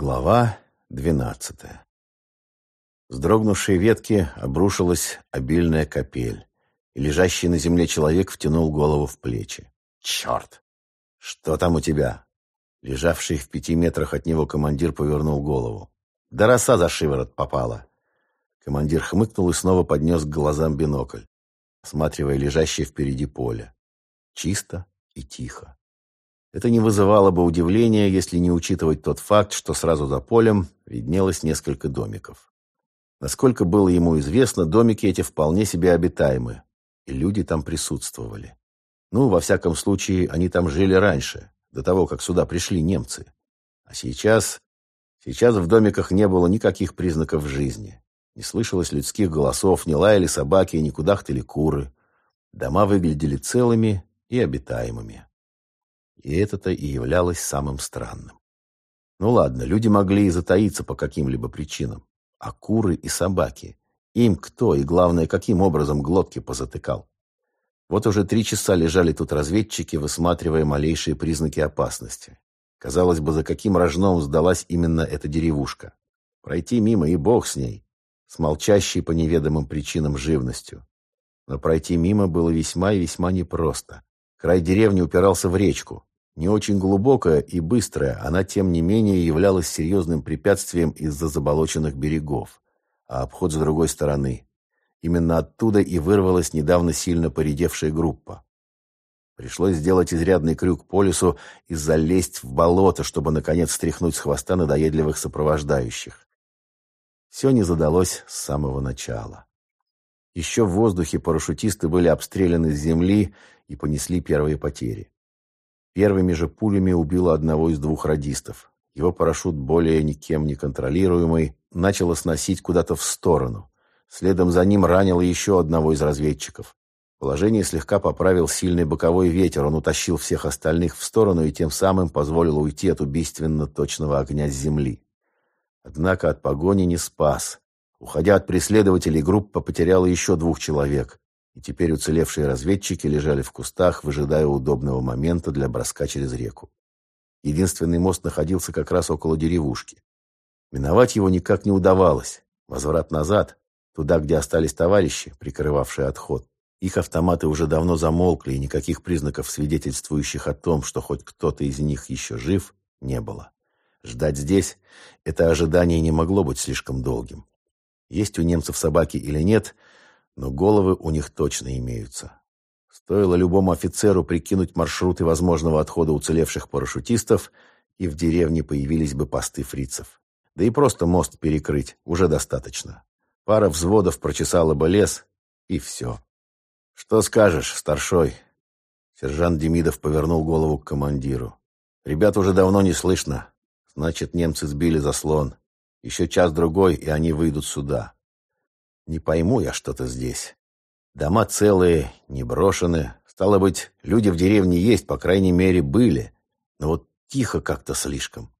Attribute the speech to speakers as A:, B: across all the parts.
A: Глава двенадцатая С дрогнувшей ветки обрушилась обильная капель, и лежащий на земле человек втянул голову в плечи. «Черт! Что там у тебя?» Лежавший в пяти метрах от него командир повернул голову. «Да роса за шиворот попала!» Командир хмыкнул и снова поднес к глазам бинокль, осматривая лежащее впереди поле. Чисто и тихо. Это не вызывало бы удивления, если не учитывать тот факт, что сразу за полем виднелось несколько домиков. Насколько было ему известно, домики эти вполне себе обитаемы, и люди там присутствовали. Ну, во всяком случае, они там жили раньше, до того, как сюда пришли немцы. А сейчас... Сейчас в домиках не было никаких признаков жизни. Не слышалось людских голосов, не лаяли собаки, не кудахтали куры. Дома выглядели целыми и обитаемыми. И это-то и являлось самым странным. Ну ладно, люди могли и затаиться по каким-либо причинам. А куры и собаки? Им кто и, главное, каким образом глотки позатыкал? Вот уже три часа лежали тут разведчики, высматривая малейшие признаки опасности. Казалось бы, за каким рожном сдалась именно эта деревушка. Пройти мимо и бог с ней, с молчащей по неведомым причинам живностью. Но пройти мимо было весьма и весьма непросто. Край деревни упирался в речку, не очень глубокая и быстрая, она, тем не менее, являлась серьезным препятствием из-за заболоченных берегов, а обход с другой стороны. Именно оттуда и вырвалась недавно сильно поредевшая группа. Пришлось сделать изрядный крюк по лесу и залезть в болото, чтобы, наконец, стряхнуть с хвоста надоедливых сопровождающих. Все не задалось с самого начала. Еще в воздухе парашютисты были обстреляны с земли и понесли первые потери. Первыми же пулями убило одного из двух радистов. Его парашют, более никем не контролируемый, начало сносить куда-то в сторону. Следом за ним ранило еще одного из разведчиков. Положение слегка поправил сильный боковой ветер, он утащил всех остальных в сторону и тем самым позволил уйти от убийственно точного огня с земли. Однако от погони не спас. Уходя от преследователей, группа потеряла еще двух человек и теперь уцелевшие разведчики лежали в кустах, выжидая удобного момента для броска через реку. Единственный мост находился как раз около деревушки. Миновать его никак не удавалось. Возврат назад, туда, где остались товарищи, прикрывавшие отход. Их автоматы уже давно замолкли, и никаких признаков, свидетельствующих о том, что хоть кто-то из них еще жив, не было. Ждать здесь – это ожидание не могло быть слишком долгим. Есть у немцев собаки или нет – но головы у них точно имеются. Стоило любому офицеру прикинуть маршруты возможного отхода уцелевших парашютистов, и в деревне появились бы посты фрицев. Да и просто мост перекрыть уже достаточно. Пара взводов прочесала бы лес, и все. «Что скажешь, старшой?» Сержант Демидов повернул голову к командиру. «Ребят уже давно не слышно. Значит, немцы сбили заслон. Еще час-другой, и они выйдут сюда. Не пойму я что-то здесь. Дома целые, не брошены. Стало быть, люди в деревне есть, по крайней мере, были. Но вот тихо как-то слишком.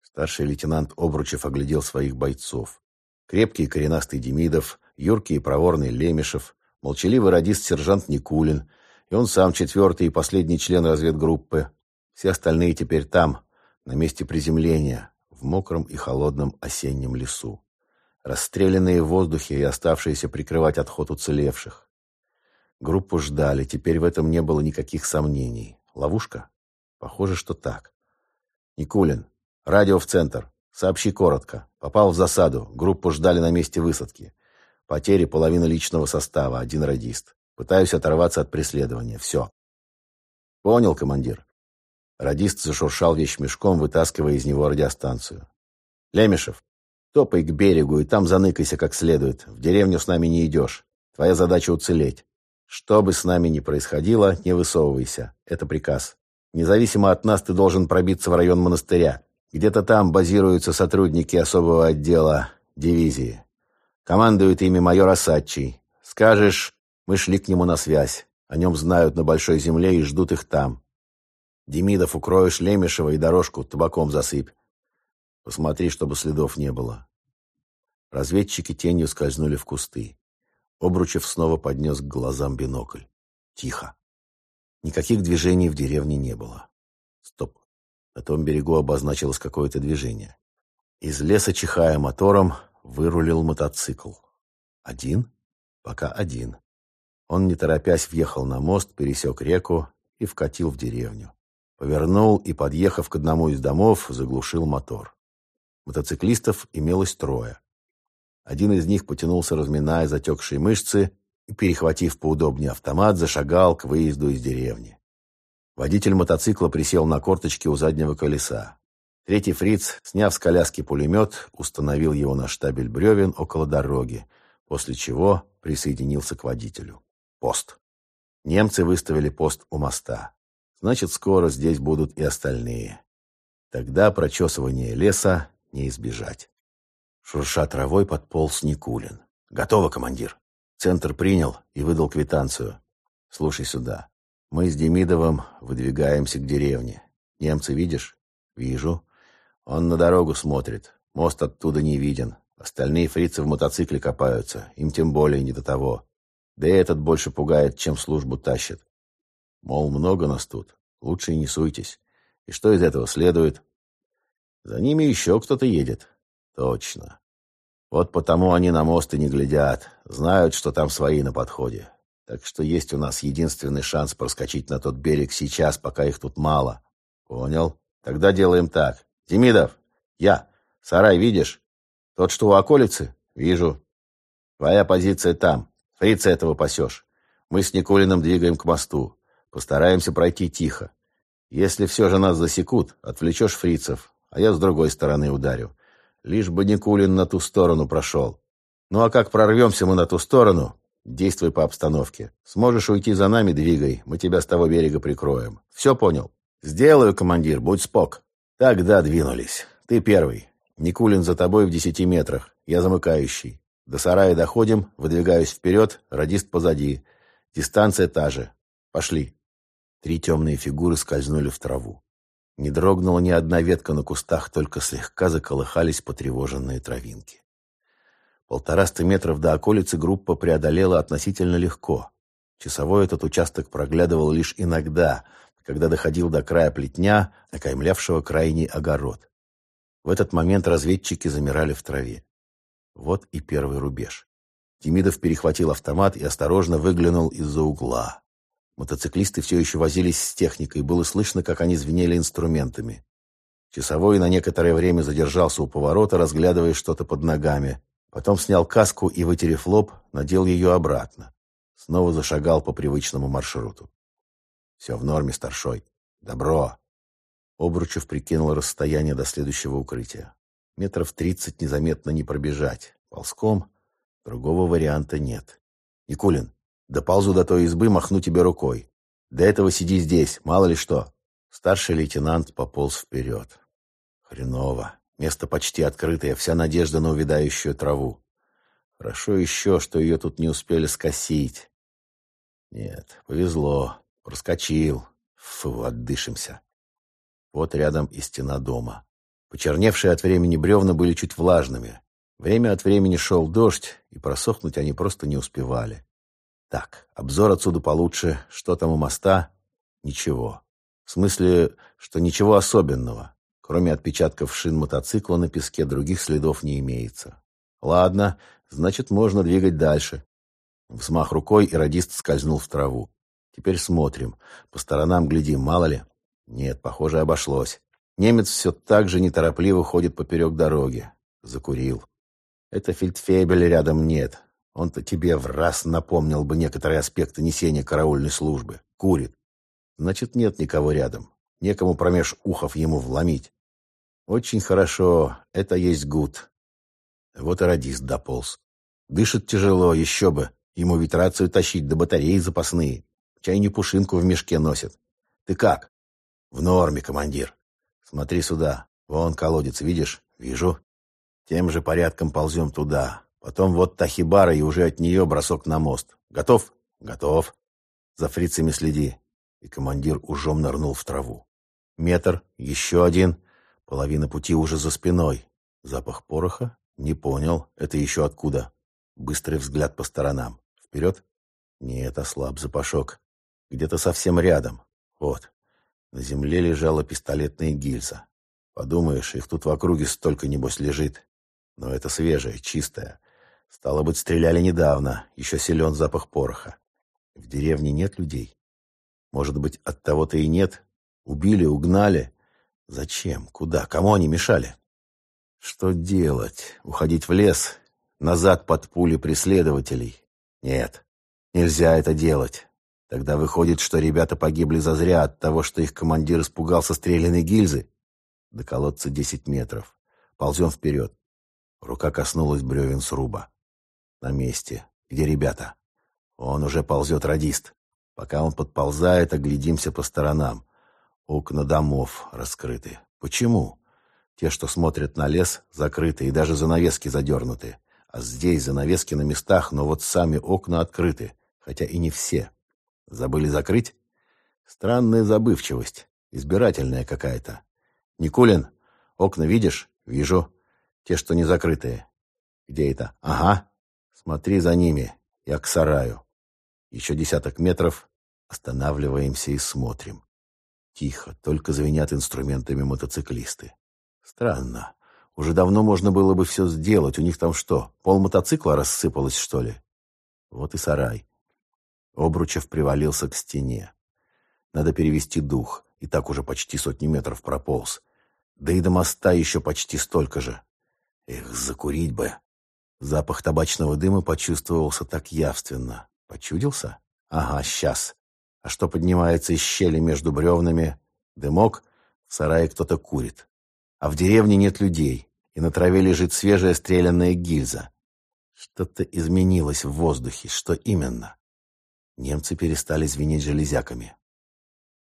A: Старший лейтенант Обручев оглядел своих бойцов. Крепкий коренастый Демидов, юркий и проворный Лемешев, молчаливый радист сержант Никулин, и он сам четвертый и последний член разведгруппы. Все остальные теперь там, на месте приземления, в мокром и холодном осеннем лесу расстрелянные в воздухе и оставшиеся прикрывать отход уцелевших. Группу ждали, теперь в этом не было никаких сомнений. Ловушка? Похоже, что так. Никулин, радио в центр. Сообщи коротко. Попал в засаду. Группу ждали на месте высадки. Потери половины личного состава, один радист. Пытаюсь оторваться от преследования. Все. Понял, командир. Радист зашуршал вещмешком, вытаскивая из него радиостанцию. Лемешев, Топай к берегу и там заныкайся как следует. В деревню с нами не идешь. Твоя задача уцелеть. Что бы с нами ни происходило, не высовывайся. Это приказ. Независимо от нас, ты должен пробиться в район монастыря. Где-то там базируются сотрудники особого отдела дивизии. Командует ими майор Осадчий. Скажешь, мы шли к нему на связь. О нем знают на Большой Земле и ждут их там. Демидов укроешь Лемешева и дорожку табаком засыпь. Посмотри, чтобы следов не было. Разведчики тенью скользнули в кусты. Обручев снова поднес к глазам бинокль. Тихо. Никаких движений в деревне не было. Стоп. На том берегу обозначилось какое-то движение. Из леса, чихая мотором, вырулил мотоцикл. Один? Пока один. Он, не торопясь, въехал на мост, пересек реку и вкатил в деревню. Повернул и, подъехав к одному из домов, заглушил мотор. Мотоциклистов имелось трое. Один из них потянулся, разминая затекшие мышцы, и, перехватив поудобнее автомат, зашагал к выезду из деревни. Водитель мотоцикла присел на корточки у заднего колеса. Третий фриц, сняв с коляски пулемет, установил его на штабель бревен около дороги, после чего присоединился к водителю. Пост. Немцы выставили пост у моста. Значит, скоро здесь будут и остальные. Тогда прочесывание леса не избежать. Шурша травой подполз Никулин. «Готово, командир!» Центр принял и выдал квитанцию. «Слушай сюда. Мы с Демидовым выдвигаемся к деревне. Немцы видишь?» «Вижу. Он на дорогу смотрит. Мост оттуда не виден. Остальные фрицы в мотоцикле копаются. Им тем более не до того. Да и этот больше пугает, чем службу тащит. Мол, много нас тут. Лучше и не суйтесь. И что из этого следует? За ними еще кто-то едет. Точно. Вот потому они на мост и не глядят. Знают, что там свои на подходе. Так что есть у нас единственный шанс проскочить на тот берег сейчас, пока их тут мало. Понял? Тогда делаем так. Демидов, я. Сарай видишь? Тот, что у околицы? Вижу. Твоя позиция там. Фрица этого пасешь. Мы с Никулиным двигаем к мосту. Постараемся пройти тихо. Если все же нас засекут, отвлечешь фрицев, а я с другой стороны ударю. Лишь бы Никулин на ту сторону прошел. Ну а как прорвемся мы на ту сторону, действуй по обстановке. Сможешь уйти за нами, двигай, мы тебя с того берега прикроем. Все понял? Сделаю, командир, будь спок. Тогда двинулись. Ты первый. Никулин за тобой в десяти метрах. Я замыкающий. До сарая доходим, выдвигаюсь вперед, радист позади. Дистанция та же. Пошли. Три темные фигуры скользнули в траву. Не дрогнула ни одна ветка на кустах, только слегка заколыхались потревоженные травинки. Полтораста метров до околицы группа преодолела относительно легко. Часовой этот участок проглядывал лишь иногда, когда доходил до края плетня, окаймлявшего крайний огород. В этот момент разведчики замирали в траве. Вот и первый рубеж. Демидов перехватил автомат и осторожно выглянул из-за угла. Мотоциклисты все еще возились с техникой, было слышно, как они звенели инструментами. Часовой на некоторое время задержался у поворота, разглядывая что-то под ногами. Потом снял каску и, вытерев лоб, надел ее обратно. Снова зашагал по привычному маршруту. «Все в норме, старшой. Добро!» Обручев прикинул расстояние до следующего укрытия. Метров тридцать незаметно не пробежать. Ползком другого варианта нет. «Никулин, Доползу до той избы, махну тебе рукой. До этого сиди здесь, мало ли что. Старший лейтенант пополз вперед. Хреново. Место почти открытое, вся надежда на увядающую траву. Хорошо еще, что ее тут не успели скосить. Нет, повезло. Проскочил. Фу, отдышимся. Вот рядом и стена дома. Почерневшие от времени бревна были чуть влажными. Время от времени шел дождь, и просохнуть они просто не успевали. Так, обзор отсюда получше. Что там у моста? Ничего. В смысле, что ничего особенного. Кроме отпечатков шин мотоцикла на песке других следов не имеется. Ладно, значит, можно двигать дальше. Взмах рукой, и радист скользнул в траву. Теперь смотрим. По сторонам глядим, мало ли. Нет, похоже, обошлось. Немец все так же неторопливо ходит поперек дороги. Закурил. Это фельдфебеля рядом нет. Он-то тебе в раз напомнил бы некоторые аспекты несения караульной службы. Курит. Значит, нет никого рядом. Некому промеж ухов ему вломить. Очень хорошо. Это есть гуд. Вот и радист дополз. Дышит тяжело, еще бы. Ему ведь рацию тащить до батареи запасные. Чай не пушинку в мешке носит. Ты как? В норме, командир. Смотри сюда. Вон колодец, видишь? Вижу. Тем же порядком ползем туда. Потом вот та хибара, и уже от нее бросок на мост. Готов? Готов. За фрицами следи. И командир ужом нырнул в траву. Метр, еще один. Половина пути уже за спиной. Запах пороха? Не понял. Это еще откуда? Быстрый взгляд по сторонам. Вперед? Нет, ослаб запашок. Где-то совсем рядом. Вот. На земле лежала пистолетная гильза. Подумаешь, их тут в округе столько, небось, лежит. Но это свежее, чистое. Стало быть, стреляли недавно, еще силен запах пороха. В деревне нет людей. Может быть, от того-то и нет. Убили, угнали. Зачем? Куда? Кому они мешали? Что делать? Уходить в лес? Назад под пули преследователей? Нет, нельзя это делать. Тогда выходит, что ребята погибли зазря от того, что их командир испугался стрелянной гильзы. До колодца десять метров. Ползем вперед. Рука коснулась бревен сруба. На месте. Где ребята? Он уже ползет радист. Пока он подползает, оглядимся по сторонам. Окна домов раскрыты. Почему? Те, что смотрят на лес, закрыты и даже занавески задернуты. А здесь занавески на местах, но вот сами окна открыты, хотя и не все. Забыли закрыть? Странная забывчивость, избирательная какая-то. Никулин, окна видишь? Вижу. Те, что не закрытые. Где это? Ага. Смотри за ними. Я к сараю. Еще десяток метров. Останавливаемся и смотрим. Тихо, только звенят инструментами мотоциклисты. Странно. Уже давно можно было бы все сделать. У них там что, пол мотоцикла рассыпалось, что ли? Вот и сарай. Обручев привалился к стене. Надо перевести дух. И так уже почти сотни метров прополз. Да и до моста еще почти столько же. Эх, закурить бы. Запах табачного дыма почувствовался так явственно. Почудился? Ага, сейчас. А что поднимается из щели между бревнами? Дымок? В сарае кто-то курит. А в деревне нет людей, и на траве лежит свежая стрелянная гильза. Что-то изменилось в воздухе. Что именно? Немцы перестали звенеть железяками.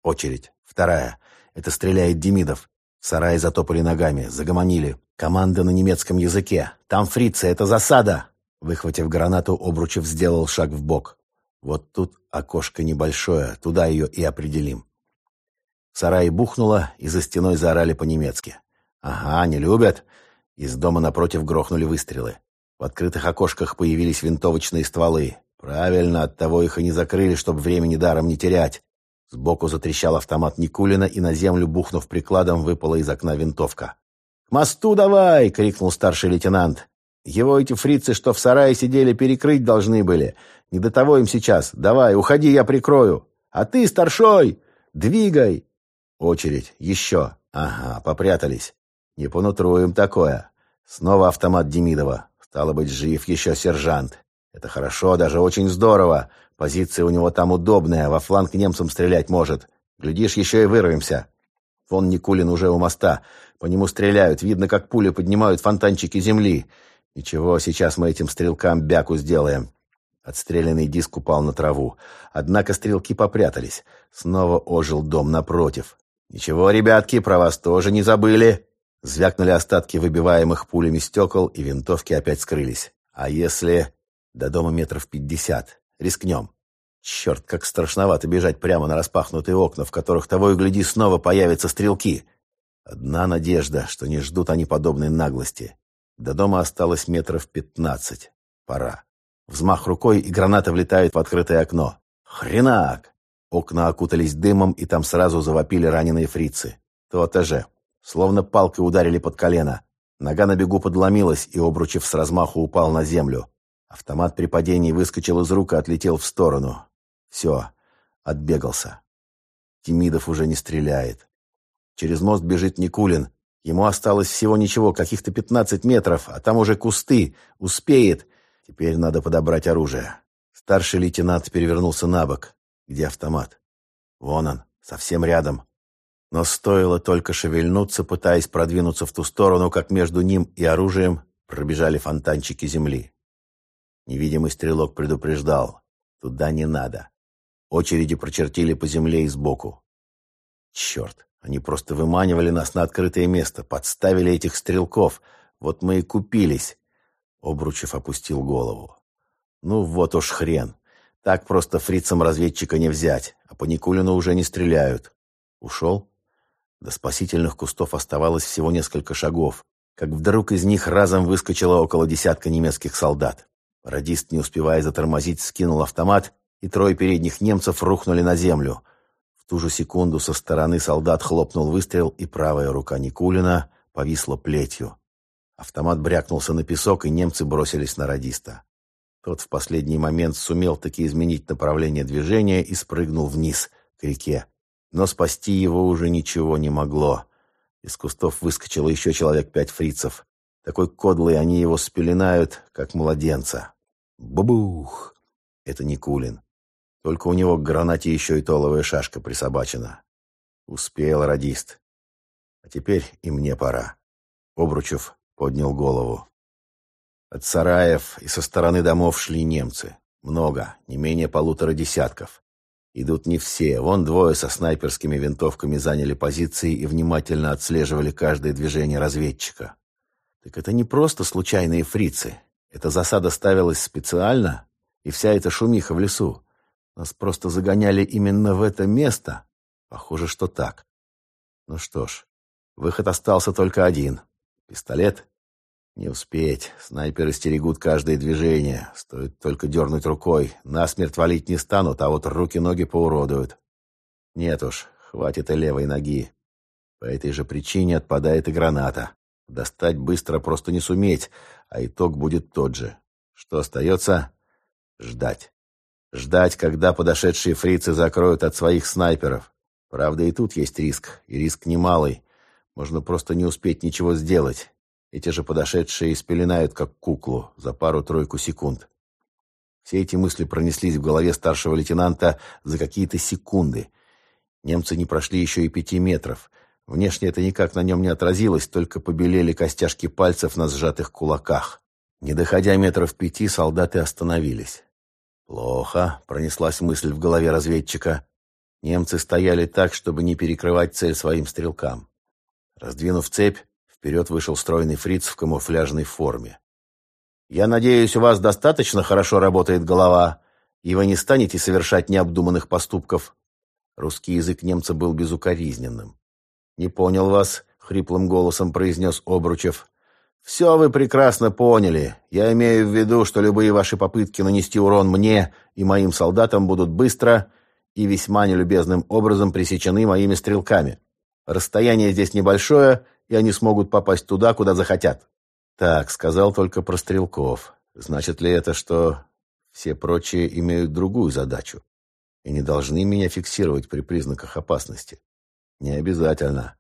A: Очередь. Вторая. Это стреляет Демидов. В сарае затопали ногами, загомонили. Команда на немецком языке. Там фрицы, это засада. Выхватив гранату, Обручев сделал шаг в бок. Вот тут окошко небольшое, туда ее и определим. В бухнуло, и за стеной заорали по-немецки. «Ага, не любят!» Из дома напротив грохнули выстрелы. В открытых окошках появились винтовочные стволы. Правильно, оттого их и не закрыли, чтобы времени даром не терять. Сбоку затрещал автомат Никулина, и на землю, бухнув прикладом, выпала из окна винтовка. «К мосту давай!» — крикнул старший лейтенант. «Его эти фрицы, что в сарае сидели, перекрыть должны были. Не до того им сейчас. Давай, уходи, я прикрою. А ты, старшой, двигай!» Очередь. Еще. Ага, попрятались. Не по нутру им такое. Снова автомат Демидова. Стало быть, жив еще сержант. Это хорошо, даже очень здорово. Позиция у него там удобная, во фланг немцам стрелять может. Глядишь, еще и вырвемся. Вон Никулин уже у моста. По нему стреляют. Видно, как пули поднимают фонтанчики земли. Ничего, сейчас мы этим стрелкам бяку сделаем. Отстрелянный диск упал на траву. Однако стрелки попрятались. Снова ожил дом напротив. «Ничего, ребятки, про вас тоже не забыли!» Звякнули остатки выбиваемых пулями стекол, и винтовки опять скрылись. «А если...» До дома метров пятьдесят. Рискнем. Черт, как страшновато бежать прямо на распахнутые окна, в которых того и гляди снова появятся стрелки. Одна надежда, что не ждут они подобной наглости. До дома осталось метров пятнадцать. Пора. Взмах рукой, и граната влетает в открытое окно. Хренак! Окна окутались дымом, и там сразу завопили раненые фрицы. То-то же. Словно палкой ударили под колено. Нога на бегу подломилась, и Обручев с размаху упал на землю. Автомат при падении выскочил из рук и отлетел в сторону. Все, отбегался. Тимидов уже не стреляет. Через мост бежит Никулин. Ему осталось всего ничего, каких-то пятнадцать метров, а там уже кусты. Успеет. Теперь надо подобрать оружие. Старший лейтенант перевернулся на бок. Где автомат? Вон он, совсем рядом. Но стоило только шевельнуться, пытаясь продвинуться в ту сторону, как между ним и оружием пробежали фонтанчики земли. Невидимый стрелок предупреждал. Туда не надо. Очереди прочертили по земле и сбоку. Черт, они просто выманивали нас на открытое место, подставили этих стрелков. Вот мы и купились. Обручев опустил голову. Ну вот уж хрен. Так просто фрицам разведчика не взять, а по Никулину уже не стреляют. Ушел? До спасительных кустов оставалось всего несколько шагов, как вдруг из них разом выскочило около десятка немецких солдат. Радист, не успевая затормозить, скинул автомат, и трое передних немцев рухнули на землю. В ту же секунду со стороны солдат хлопнул выстрел, и правая рука Никулина повисла плетью. Автомат брякнулся на песок, и немцы бросились на радиста. Тот в последний момент сумел таки изменить направление движения и спрыгнул вниз, к реке. Но спасти его уже ничего не могло. Из кустов выскочило еще человек пять фрицев. Такой кодлый они его спеленают, как младенца. Бубух! Это Никулин. Только у него к гранате еще и толовая шашка присобачена. Успел радист. А теперь и мне пора. Обручев поднял голову. От сараев и со стороны домов шли немцы. Много, не менее полутора десятков. Идут не все. Вон двое со снайперскими винтовками заняли позиции и внимательно отслеживали каждое движение разведчика. Так это не просто случайные фрицы. Эта засада ставилась специально, и вся эта шумиха в лесу. Нас просто загоняли именно в это место. Похоже, что так. Ну что ж, выход остался только один. Пистолет? Не успеть. Снайперы стерегут каждое движение. Стоит только дернуть рукой. Насмерть валить не станут, а вот руки-ноги поуродуют. Нет уж, хватит и левой ноги. По этой же причине отпадает и граната. Достать быстро просто не суметь, а итог будет тот же. Что остается? Ждать. Ждать, когда подошедшие фрицы закроют от своих снайперов. Правда, и тут есть риск, и риск немалый. Можно просто не успеть ничего сделать. Эти же подошедшие спеленают, как куклу, за пару-тройку секунд. Все эти мысли пронеслись в голове старшего лейтенанта за какие-то секунды. Немцы не прошли еще и пяти метров. Внешне это никак на нем не отразилось, только побелели костяшки пальцев на сжатых кулаках. Не доходя метров пяти, солдаты остановились. «Плохо», — пронеслась мысль в голове разведчика. Немцы стояли так, чтобы не перекрывать цель своим стрелкам. Раздвинув цепь, вперед вышел стройный фриц в камуфляжной форме. «Я надеюсь, у вас достаточно хорошо работает голова, и вы не станете совершать необдуманных поступков». Русский язык немца был безукоризненным. «Не понял вас», — хриплым голосом произнес Обручев. «Все вы прекрасно поняли. Я имею в виду, что любые ваши попытки нанести урон мне и моим солдатам будут быстро и весьма нелюбезным образом пресечены моими стрелками. Расстояние здесь небольшое, и они смогут попасть туда, куда захотят». «Так, сказал только про стрелков. Значит ли это, что все прочие имеют другую задачу и не должны меня фиксировать при признаках опасности?» «Не обязательно.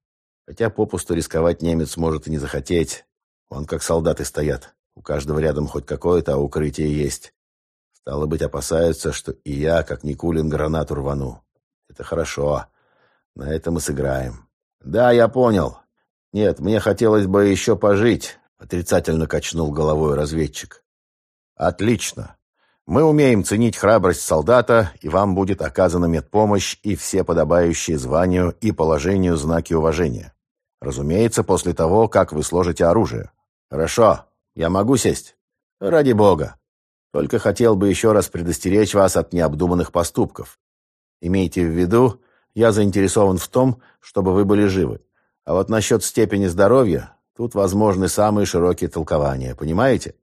A: Хотя попусту рисковать немец может и не захотеть». Он как солдаты стоят. У каждого рядом хоть какое-то, укрытие есть. Стало быть, опасаются, что и я, как Никулин, гранату рвану. Это хорошо. На этом мы сыграем. Да, я понял. Нет, мне хотелось бы еще пожить, отрицательно качнул головой разведчик. Отлично. Мы умеем ценить храбрость солдата, и вам будет оказана медпомощь и все подобающие званию и положению знаки уважения. Разумеется, после того, как вы сложите оружие. «Хорошо. Я могу сесть?» «Ради бога. Только хотел бы еще раз предостеречь вас от необдуманных поступков. Имейте в виду, я заинтересован в том, чтобы вы были живы. А вот насчет степени здоровья, тут возможны самые широкие толкования, понимаете?»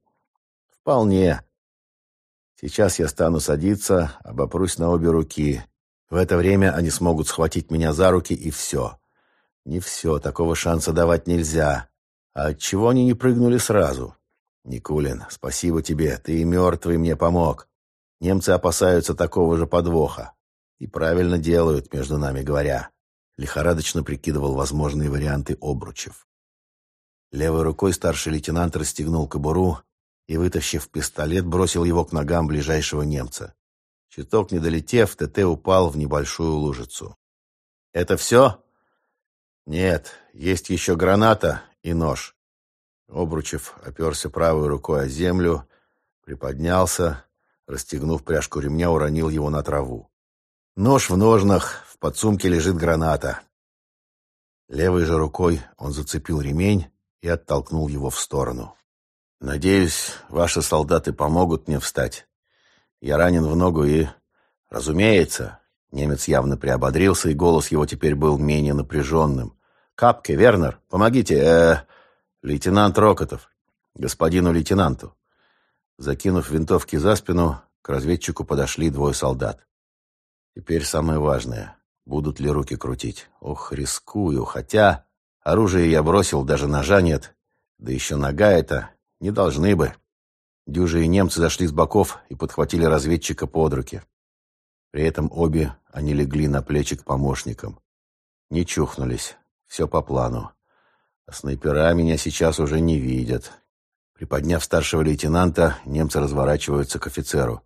A: «Вполне. Сейчас я стану садиться, обопрусь на обе руки. В это время они смогут схватить меня за руки, и все. Не все, такого шанса давать нельзя. А отчего они не прыгнули сразу? Никулин, спасибо тебе, ты и мертвый мне помог. Немцы опасаются такого же подвоха. И правильно делают, между нами говоря. Лихорадочно прикидывал возможные варианты обручев. Левой рукой старший лейтенант расстегнул кобуру и, вытащив пистолет, бросил его к ногам ближайшего немца. Чуток не долетев, ТТ упал в небольшую лужицу. «Это все?» «Нет, есть еще граната и нож. Обручев оперся правой рукой о землю, приподнялся, расстегнув пряжку ремня, уронил его на траву. Нож в ножнах, в подсумке лежит граната. Левой же рукой он зацепил ремень и оттолкнул его в сторону. «Надеюсь, ваши солдаты помогут мне встать. Я ранен в ногу и...» «Разумеется». Немец явно приободрился, и голос его теперь был менее напряженным. Капке, Вернер, помогите, э, лейтенант Рокотов, господину лейтенанту. Закинув винтовки за спину, к разведчику подошли двое солдат. Теперь самое важное. Будут ли руки крутить? Ох, рискую. Хотя оружие я бросил, даже ножа нет. Да еще нога это. Не должны бы. Дюжи и немцы зашли с боков и подхватили разведчика под руки. При этом обе они легли на плечи к помощникам. Не чухнулись. Все по плану. А снайпера меня сейчас уже не видят. Приподняв старшего лейтенанта, немцы разворачиваются к офицеру.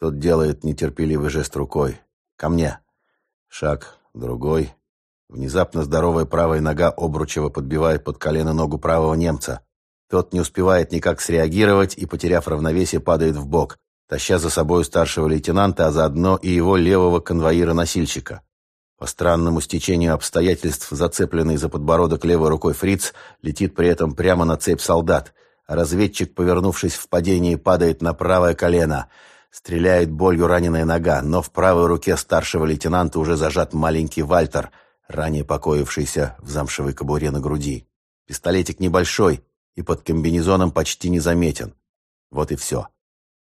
A: Тот делает нетерпеливый жест рукой. «Ко мне!» Шаг, другой. Внезапно здоровая правая нога Обручева подбивает под колено ногу правого немца. Тот не успевает никак среагировать и, потеряв равновесие, падает в бок, таща за собой старшего лейтенанта, а заодно и его левого конвоира-носильщика. По странному стечению обстоятельств, зацепленный за подбородок левой рукой фриц, летит при этом прямо на цепь солдат, а разведчик, повернувшись в падении, падает на правое колено – Стреляет болью раненая нога, но в правой руке старшего лейтенанта уже зажат маленький Вальтер, ранее покоившийся в замшевой кобуре на груди. Пистолетик небольшой и под комбинезоном почти незаметен. Вот и все.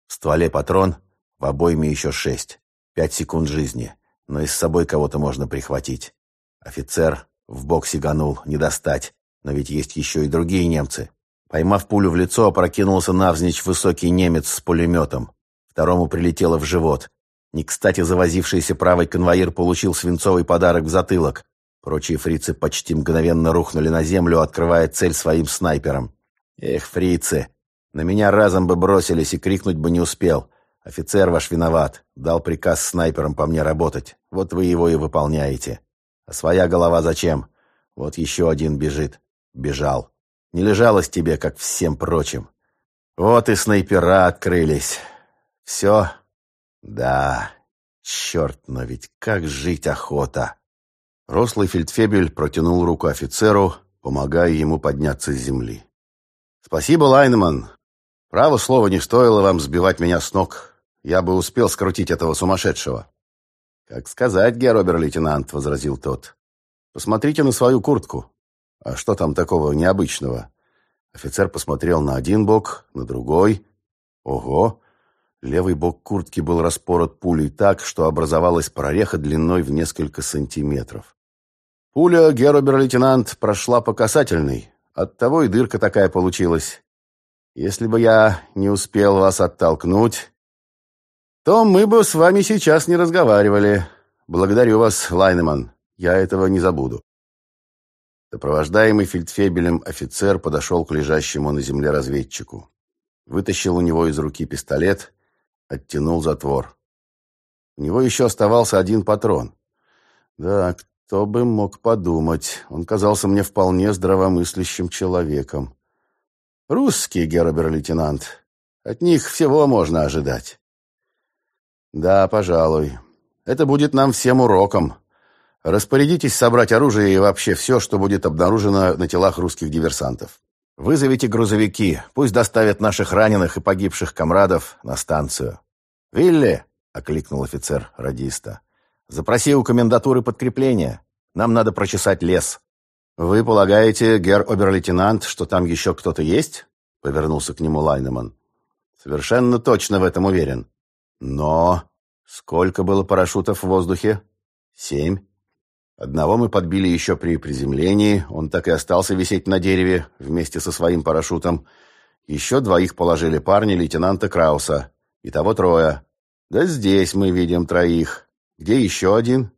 A: В стволе патрон, в обойме еще шесть. Пять секунд жизни, но и с собой кого-то можно прихватить. Офицер в бок сиганул, не достать, но ведь есть еще и другие немцы. Поймав пулю в лицо, опрокинулся навзничь высокий немец с пулеметом. Второму прилетело в живот. Не кстати завозившийся правый конвоир получил свинцовый подарок в затылок. Прочие фрицы почти мгновенно рухнули на землю, открывая цель своим снайпером. Эх, фрицы! На меня разом бы бросились и крикнуть бы не успел. Офицер ваш виноват. Дал приказ снайперам по мне работать. Вот вы его и выполняете. А своя голова зачем? Вот еще один бежит. Бежал. Не лежалось тебе, как всем прочим. Вот и снайпера открылись. Все? Да. Черт, но ведь как жить охота. Рослый фельдфебель протянул руку офицеру, помогая ему подняться с земли. «Спасибо, Лайнман. Право слово, не стоило вам сбивать меня с ног. Я бы успел скрутить этого сумасшедшего». «Как сказать, герр-обер-лейтенант», — возразил тот. «Посмотрите на свою куртку. А что там такого необычного?» Офицер посмотрел на один бок, на другой. «Ого! Левый бок куртки был распорот пулей так, что образовалась прореха длиной в несколько сантиметров. Пуля, герр-обер-лейтенант, прошла по касательной. Оттого и дырка такая получилась. Если бы я не успел вас оттолкнуть, то мы бы с вами сейчас не разговаривали. Благодарю вас, Лайнеман. Я этого не забуду. Сопровождаемый фельдфебелем офицер подошел к лежащему на земле разведчику. Вытащил у него из руки пистолет Оттянул затвор. У него еще оставался один патрон. Да, кто бы мог подумать. Он казался мне вполне здравомыслящим человеком. Русский гербер-лейтенант. От них всего можно ожидать. Да, пожалуй. Это будет нам всем уроком. Распорядитесь собрать оружие и вообще все, что будет обнаружено на телах русских диверсантов. Вызовите грузовики, пусть доставят наших раненых и погибших комрадов на станцию. «Вилли!» — окликнул офицер радиста. «Запроси у комендатуры подкрепление. Нам надо прочесать лес». «Вы полагаете, герр обер-лейтенант, что там еще кто-то есть?» — повернулся к нему Лайнеман. «Совершенно точно в этом уверен. Но сколько было парашютов в воздухе?» «Семь. Одного мы подбили еще при приземлении, он так и остался висеть на дереве вместе со своим парашютом. Еще двоих положили парни лейтенанта Крауса. Итого трое. Да здесь мы видим троих. Где еще один?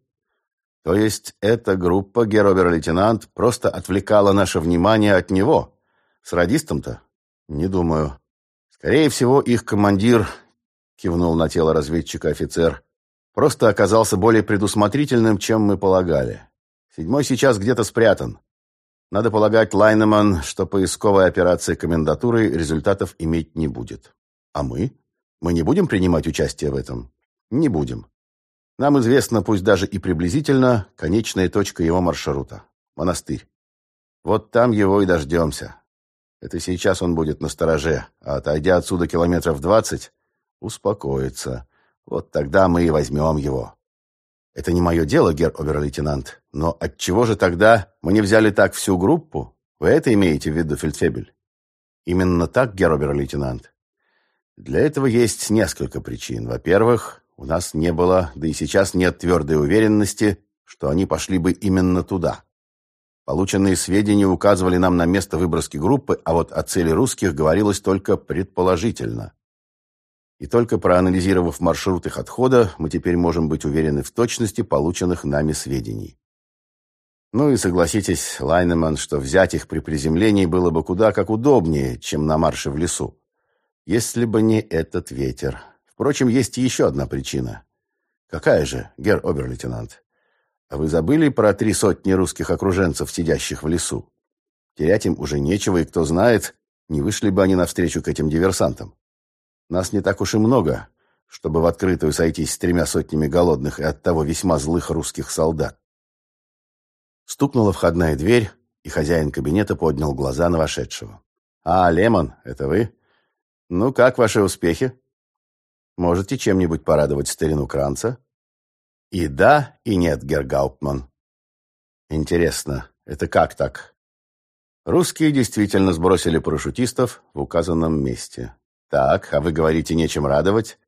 A: То есть эта группа, геробер-лейтенант, просто отвлекала наше внимание от него. С радистом-то? Не думаю. Скорее всего, их командир, кивнул на тело разведчика офицер, Просто оказался более предусмотрительным, чем мы полагали. Седьмой сейчас где-то спрятан. Надо полагать, Лайнеман, что поисковая операция комендатуры результатов иметь не будет. А мы? Мы не будем принимать участие в этом? Не будем. Нам известно, пусть даже и приблизительно, конечная точка его маршрута. Монастырь. Вот там его и дождемся. Это сейчас он будет на стороже, а отойдя отсюда километров двадцать, успокоится. Вот тогда мы и возьмем его. Это не мое дело, герр обер-лейтенант. Но отчего же тогда мы не взяли так всю группу? Вы это имеете в виду, фельдфебель? Именно так, герр обер-лейтенант. Для этого есть несколько причин. Во-первых, у нас не было, да и сейчас нет твердой уверенности, что они пошли бы именно туда. Полученные сведения указывали нам на место выброски группы, а вот о цели русских говорилось только предположительно. И только проанализировав маршрут их отхода, мы теперь можем быть уверены в точности полученных нами сведений. Ну и согласитесь, Лайнеман, что взять их при приземлении было бы куда как удобнее, чем на марше в лесу. Если бы не этот ветер. Впрочем, есть еще одна причина. Какая же, герр обер-лейтенант? А вы забыли про три сотни русских окруженцев, сидящих в лесу? Терять им уже нечего, и кто знает, не вышли бы они навстречу к этим диверсантам. Нас не так уж и много, чтобы в открытую сойтись с тремя сотнями голодных и оттого весьма злых русских солдат. Стукнула входная дверь, и хозяин кабинета поднял глаза на вошедшего. «А, Лемон, это вы? Ну, как ваши успехи? Можете чем-нибудь порадовать старину Кранца?» И да, и нет, Гергауптман. Интересно, это как так? Русские действительно сбросили парашютистов в указанном месте. Так, а вы говорите, нечем радовать?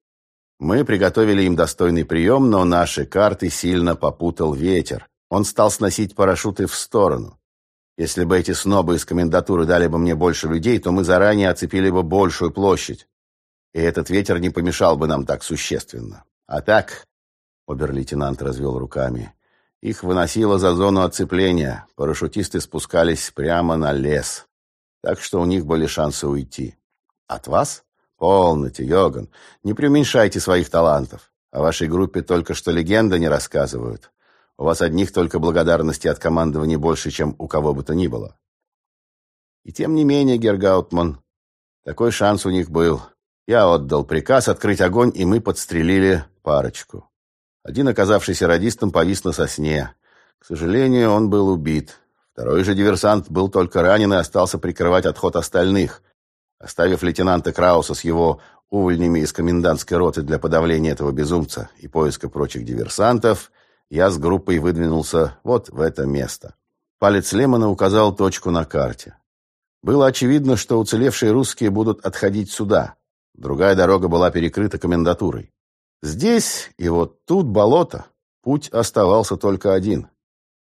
A: Мы приготовили им достойный прием, но наши карты сильно попутал ветер. Он стал сносить парашюты в сторону. Если бы эти снобы из комендатуры дали бы мне больше людей, то мы заранее оцепили бы большую площадь. И этот ветер не помешал бы нам так существенно. А так, Обер-лейтенант развел руками. Их выносило за зону оцепления. Парашютисты спускались прямо на лес. Так что у них были шансы уйти. От вас? Полноте, Йоган. Не преуменьшайте своих талантов. О вашей группе только что легенда не рассказывают. У вас одних только благодарности от командования больше, чем у кого бы то ни было. И тем не менее, Гергаутман, такой шанс у них был. Я отдал приказ открыть огонь, и мы подстрелили парочку. Один, оказавшийся радистом, повис на сосне. К сожалению, он был убит. Второй же диверсант был только ранен и остался прикрывать отход остальных. Оставив лейтенанта Крауса с его увольнями из комендантской роты для подавления этого безумца и поиска прочих диверсантов, я с группой выдвинулся вот в это место. Палец Лемона указал точку на карте. Было очевидно, что уцелевшие русские будут отходить сюда. Другая дорога была перекрыта комендатурой. Здесь и вот тут болото. Путь оставался только один.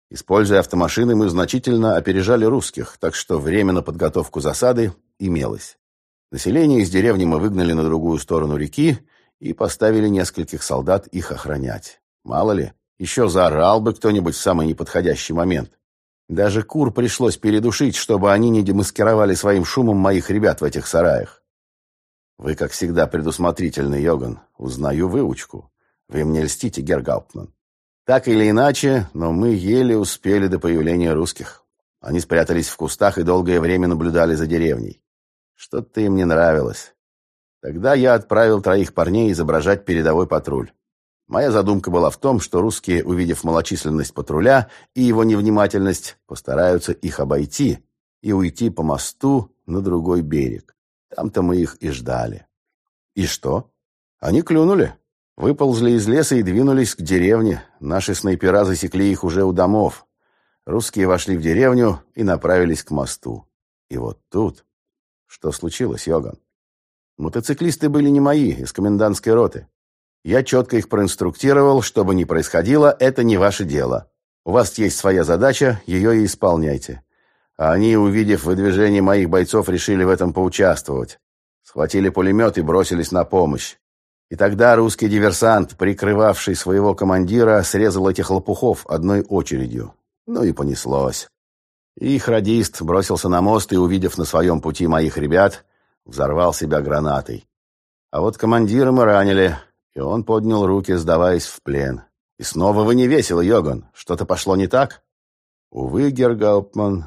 A: Используя автомашины, мы значительно опережали русских, так что время на подготовку засады имелось. Население из деревни мы выгнали на другую сторону реки и поставили нескольких солдат их охранять. Мало ли, еще заорал бы кто-нибудь в самый неподходящий момент. Даже кур пришлось передушить, чтобы они не демаскировали своим шумом моих ребят в этих сараях. Вы, как всегда, предусмотрительный, Йоган. Узнаю выучку. Вы мне льстите, Гергауптман. Так или иначе, но мы еле успели до появления русских. Они спрятались в кустах и долгое время наблюдали за деревней. Что-то им не нравилось. Тогда я отправил троих парней изображать передовой патруль. Моя задумка была в том, что русские, увидев малочисленность патруля и его невнимательность, постараются их обойти и уйти по мосту на другой берег. Там-то мы их и ждали. И что? Они клюнули. Выползли из леса и двинулись к деревне. Наши снайпера засекли их уже у домов. Русские вошли в деревню и направились к мосту. И вот тут... Что случилось, Йоган? Мотоциклисты были не мои, из комендантской роты. Я четко их проинструктировал, что бы ни происходило, это не ваше дело. У вас есть своя задача, ее и исполняйте. А они, увидев выдвижение моих бойцов, решили в этом поучаствовать. Схватили пулемет и бросились на помощь. И тогда русский диверсант, прикрывавший своего командира, срезал этих лопухов одной очередью. Ну и понеслось. Их радист бросился на мост и, увидев на своем пути моих ребят, взорвал себя гранатой. А вот командира мы ранили, и он поднял руки, сдаваясь в плен. И снова вы не весело, Йоган. Что-то пошло не так? Увы, Гергауптман,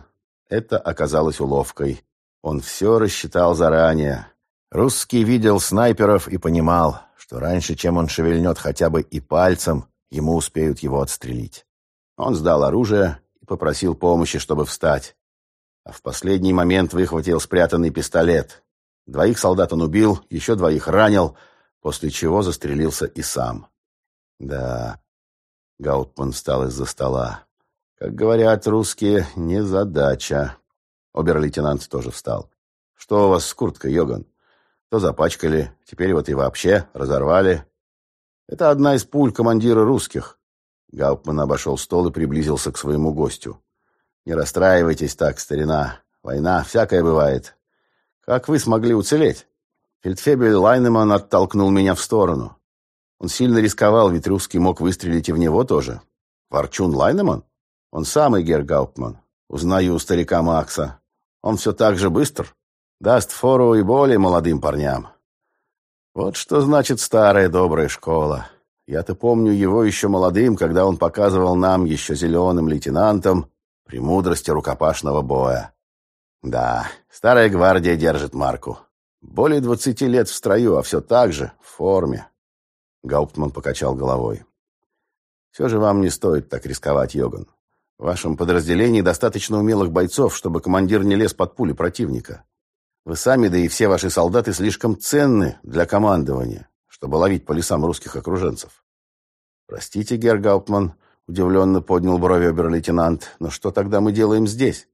A: это оказалось уловкой. Он все рассчитал заранее. Русский видел снайперов и понимал, что раньше, чем он шевельнет хотя бы и пальцем, ему успеют его отстрелить. Он сдал оружие и попросил помощи, чтобы встать. А в последний момент выхватил спрятанный пистолет. Двоих солдат он убил, еще двоих ранил, после чего застрелился и сам. Да, Гаутман встал из-за стола. Как говорят русские, не задача. Обер-лейтенант тоже встал. Что у вас с курткой, Йоган? То запачкали, теперь вот и вообще разорвали. Это одна из пуль командира русских. Гауптман обошел стол и приблизился к своему гостю. «Не расстраивайтесь так, старина. Война, всякое бывает. Как вы смогли уцелеть?» Фельдфебель Лайнеман оттолкнул меня в сторону. Он сильно рисковал, ведь русский мог выстрелить и в него тоже. Ворчун Лайнеман? Он самый Герр Гауптман. Узнаю у старика Макса. Он все так же быстр. Даст фору и более молодым парням. Вот что значит старая добрая школа. Я-то помню его еще молодым, когда он показывал нам, еще зеленым лейтенантом, премудрости рукопашного боя. Да, старая гвардия держит марку. Более двадцати лет в строю, а все так же, в форме. Гауптман покачал головой. Все же вам не стоит так рисковать, Йоган. В вашем подразделении достаточно умелых бойцов, чтобы командир не лез под пули противника. Вы сами, да и все ваши солдаты слишком ценны для командования, чтобы ловить по лесам русских окруженцев. Простите, Герр Гауптман, удивленно поднял брови обер-лейтенант, но что тогда мы делаем здесь?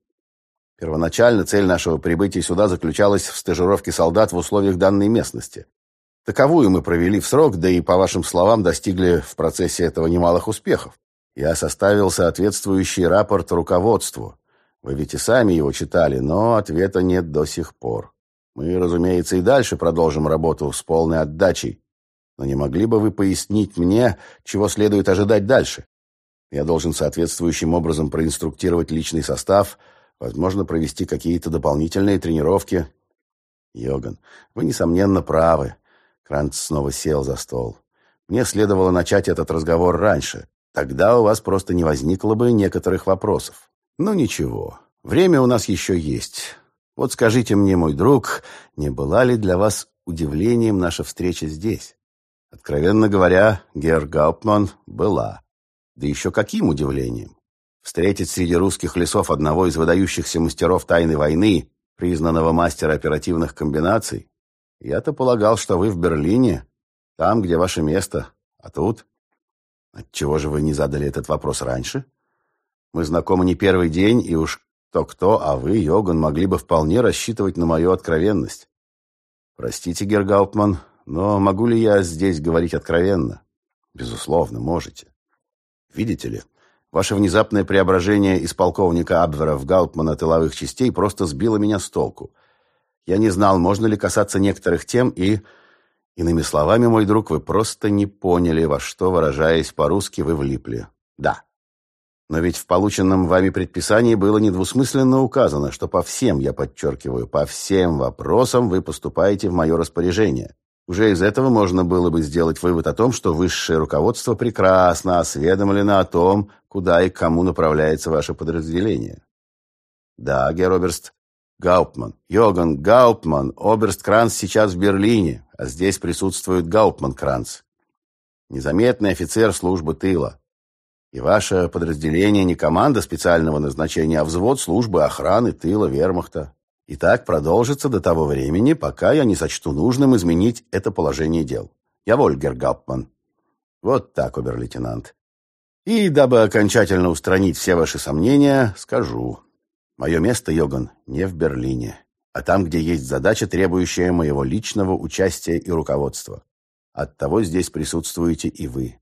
A: Первоначально цель нашего прибытия сюда заключалась в стажировке солдат в условиях данной местности. Таковую мы провели в срок, да и, по вашим словам, достигли в процессе этого немалых успехов. Я составил соответствующий рапорт руководству. Вы ведь и сами его читали, но ответа нет до сих пор. Мы, разумеется, и дальше продолжим работу с полной отдачей. Но не могли бы вы пояснить мне, чего следует ожидать дальше? Я должен соответствующим образом проинструктировать личный состав – Возможно, провести какие-то дополнительные тренировки. Йоган, вы, несомненно, правы. Кранц снова сел за стол. Мне следовало начать этот разговор раньше. Тогда у вас просто не возникло бы некоторых вопросов. Ну ничего, время у нас еще есть. Вот скажите мне, мой друг, не была ли для вас удивлением наша встреча здесь? Откровенно говоря, Герр Гауптман была. Да еще каким удивлением? Встретить среди русских лесов одного из выдающихся мастеров тайной войны, признанного мастера оперативных комбинаций? Я-то полагал, что вы в Берлине, там, где ваше место, а тут... Отчего же вы не задали этот вопрос раньше? Мы знакомы не первый день, и уж кто-кто, а вы, Йоган, могли бы вполне рассчитывать на мою откровенность. Простите, Гергаутман, но могу ли я здесь говорить откровенно? Безусловно, можете. Видите ли, Ваше внезапное преображение из полковника Абвера в Гауптмана тыловых частей просто сбило меня с толку. Я не знал, можно ли касаться некоторых тем, и... Иными словами, мой друг, вы просто не поняли, во что, выражаясь по-русски, вы влипли. Да. Но ведь в полученном вами предписании было недвусмысленно указано, что по всем, я подчеркиваю, по всем вопросам вы поступаете в мое распоряжение. Уже из этого можно было бы сделать вывод о том, что высшее руководство прекрасно осведомлено о том, куда и кому направляется ваше подразделение. Да, Героберст Гауптман, Йоган Гауптман, Оберст Кранц сейчас в Берлине, а здесь присутствует Гауптман Кранц. Незаметный офицер службы тыла. И ваше подразделение не команда специального назначения, а взвод службы охраны тыла вермахта. И так продолжится до того времени, пока я не сочту нужным изменить это положение дел. Я Вольгер Гауптман. Вот так, обер-лейтенант. И дабы окончательно устранить все ваши сомнения, скажу. Мое место, Йоган, не в Берлине, а там, где есть задача, требующая моего личного участия и руководства. Оттого здесь присутствуете и вы.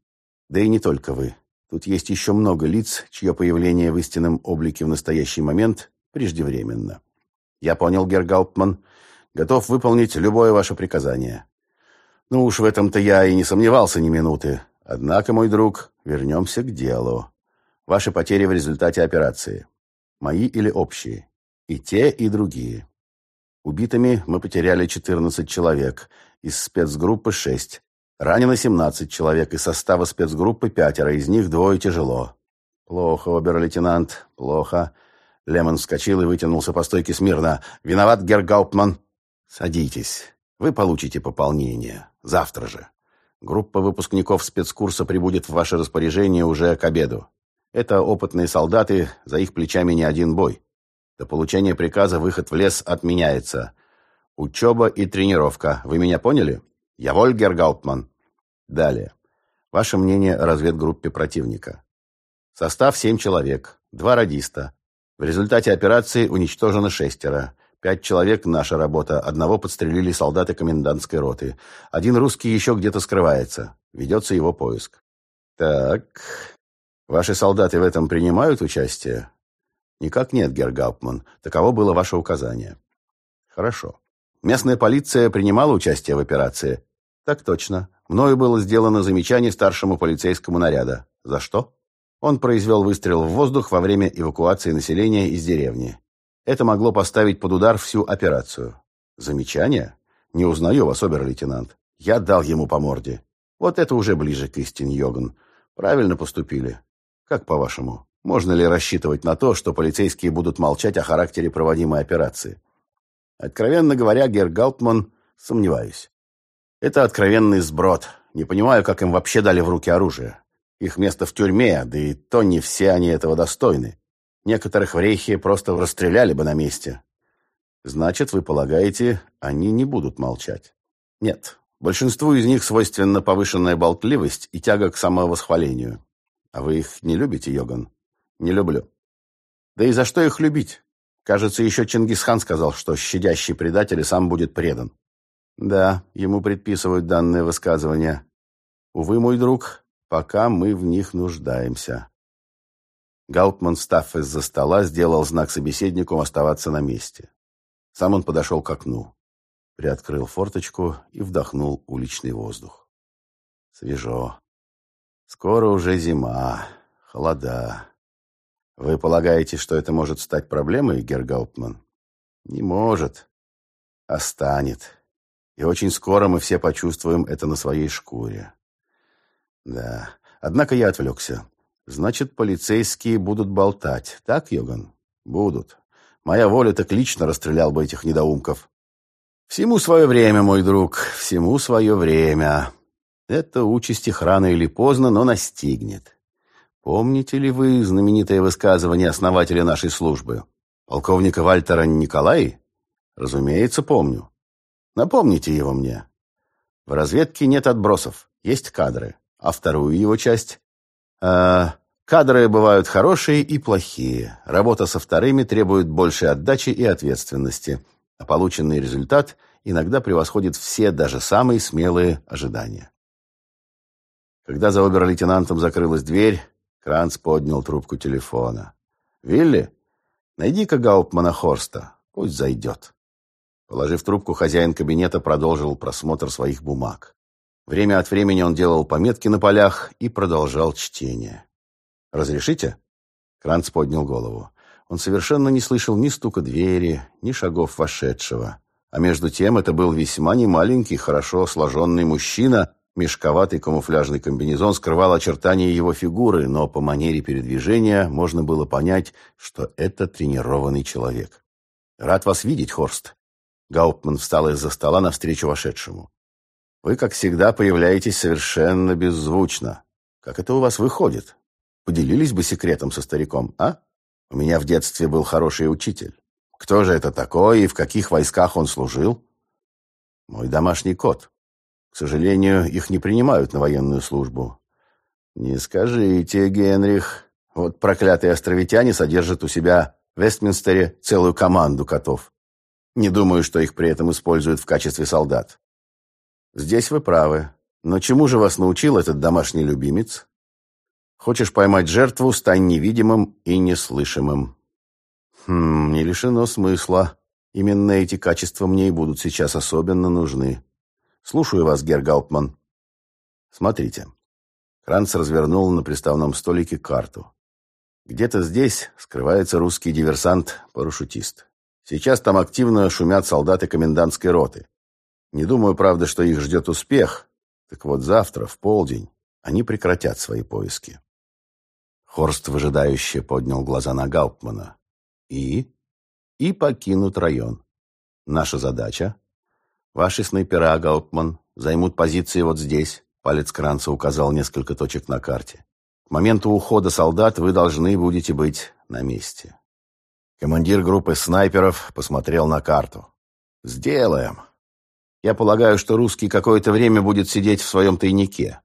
A: Да и не только вы. Тут есть еще много лиц, чье появление в истинном облике в настоящий момент преждевременно. Я понял, Гергауптман. Готов выполнить любое ваше приказание. Ну уж в этом-то я и не сомневался ни минуты. Однако, мой друг, вернемся к делу. Ваши потери в результате операции. Мои или общие? И те, и другие. Убитыми мы потеряли 14 человек, из спецгруппы 6. Ранено 17 человек, из состава спецгруппы пятеро, из них двое тяжело. Плохо, обер-лейтенант, плохо. Лемон вскочил и вытянулся по стойке смирно. «Виноват, Гергауптман!» «Садитесь. Вы получите пополнение. Завтра же. Группа выпускников спецкурса прибудет в ваше распоряжение уже к обеду. Это опытные солдаты, за их плечами не один бой. До получения приказа выход в лес отменяется. Учеба и тренировка. Вы меня поняли? Я Воль Гергаутман. Далее. Ваше мнение о разведгруппе противника. Состав семь человек. Два радиста. В результате операции уничтожено шестеро. Пять человек – наша работа. Одного подстрелили солдаты комендантской роты. Один русский еще где-то скрывается. Ведется его поиск. Так, Ваши солдаты в этом принимают участие? Никак нет, Гергауптман. Таково было ваше указание. Хорошо. Местная полиция принимала участие в операции? Так точно. Мною было сделано замечание старшему полицейскому наряда. За что? Он произвел выстрел в воздух во время эвакуации населения из деревни. Это могло поставить под удар всю операцию. Замечание? Не узнаю вас, обер-лейтенант. Я дал ему по морде. Вот это уже ближе к истине, Йоган. Правильно поступили. Как по-вашему, можно ли рассчитывать на то, что полицейские будут молчать о характере проводимой операции? Откровенно говоря, Герр Галтман, сомневаюсь. Это откровенный сброд. Не понимаю, как им вообще дали в руки оружие. Их место в тюрьме, да и то не все они этого достойны. Некоторых в рейхе просто расстреляли бы на месте. Значит, вы полагаете, они не будут молчать? Нет. Большинству из них свойственна повышенная болтливость и тяга к самовосхвалению. А вы их не любите, Йоган? Не люблю. Да и за что их любить? Кажется, еще Чингисхан сказал, что щадящий предатель сам будет предан. Да, ему предписывают данное высказывание. Увы, мой друг, пока мы в них нуждаемся. Гаутман, встав из-за стола, сделал знак собеседнику оставаться на месте. Сам он подошел к окну, приоткрыл форточку и вдохнул уличный воздух. Свежо. Скоро уже зима, холода. Вы полагаете, что это может стать проблемой, Гергаутман? Не может. А станет. И очень скоро мы все почувствуем это на своей шкуре. Да. Однако я отвлекся. Значит, полицейские будут болтать. Так, Йоган? Будут. Моя воля так лично расстрелял бы этих недоумков. Всему свое время, мой друг, всему свое время. Это участь их рано или поздно, но настигнет. Помните ли вы знаменитое высказывание основателя нашей службы, полковника Вальтера Николай? Разумеется, помню. Напомните его мне. В разведке нет отбросов, есть кадры. А вторую его часть? А, кадры бывают хорошие и плохие. Работа со вторыми требует большей отдачи и ответственности. А полученный результат иногда превосходит все, даже самые смелые ожидания. Когда за обер-лейтенантом закрылась дверь, Кранц поднял трубку телефона. «Вилли, найди-ка Гауптмана Хорста. Пусть зайдет». Положив трубку, хозяин кабинета продолжил просмотр своих бумаг. Время от времени он делал пометки на полях и продолжал чтение. «Разрешите?» Кранц поднял голову. Он совершенно не слышал ни стука двери, ни шагов вошедшего. А между тем это был весьма немаленький, хорошо сложенный мужчина Мешковатый камуфляжный комбинезон скрывал очертания его фигуры, но по манере передвижения можно было понять, что это тренированный человек. «Рад вас видеть, Хорст». Гауптман встал из-за стола навстречу вошедшему. «Вы, как всегда, появляетесь совершенно беззвучно. Как это у вас выходит? Поделились бы секретом со стариком, а? У меня в детстве был хороший учитель. Кто же это такой и в каких войсках он служил?» «Мой домашний кот», к сожалению, их не принимают на военную службу. Не скажите, Генрих. Вот проклятые островитяне содержат у себя в Вестминстере целую команду котов. Не думаю, что их при этом используют в качестве солдат. Здесь вы правы. Но чему же вас научил этот домашний любимец? Хочешь поймать жертву, стань невидимым и неслышимым. Хм, не лишено смысла. Именно эти качества мне и будут сейчас особенно нужны. Слушаю вас, Гергаутман. Смотрите. Кранц развернул на приставном столике карту. Где-то здесь скрывается русский диверсант-парашютист. Сейчас там активно шумят солдаты комендантской роты. Не думаю, правда, что их ждет успех. Так вот завтра, в полдень, они прекратят свои поиски. Хорст выжидающе поднял глаза на Гауптмана. И? И покинут район. Наша задача Ваши снайпера, Гаутман, займут позиции вот здесь. Палец Кранца указал несколько точек на карте. К моменту ухода солдат вы должны будете быть на месте. Командир группы снайперов посмотрел на карту. «Сделаем. Я полагаю, что русский какое-то время будет сидеть в своем тайнике.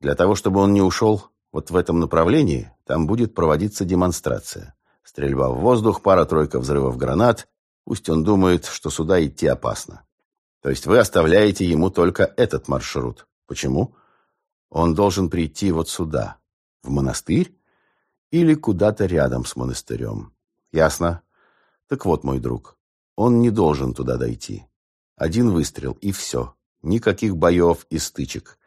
A: Для того, чтобы он не ушел вот в этом направлении, там будет проводиться демонстрация. Стрельба в воздух, пара-тройка взрывов гранат. Пусть он думает, что сюда идти опасно. То есть вы оставляете ему только этот маршрут. Почему? Он должен прийти вот сюда, в монастырь, или куда-то рядом с монастырем. Ясно? Так вот, мой друг, он не должен туда дойти. Один выстрел, и все. Никаких боев и стычек.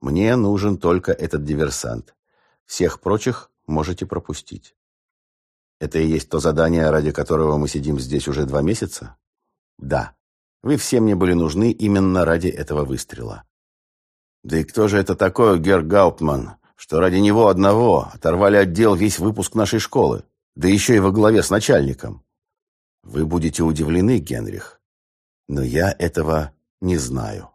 A: Мне нужен только этот диверсант. Всех прочих можете пропустить. Это и есть то задание, ради которого мы сидим здесь уже два месяца? Да. Вы все мне были нужны именно ради этого выстрела. Да и кто же это такой, Герр Гауптман, что ради него одного оторвали отдел весь выпуск нашей школы, да еще и во главе с начальником? Вы будете удивлены, Генрих, но я этого не знаю.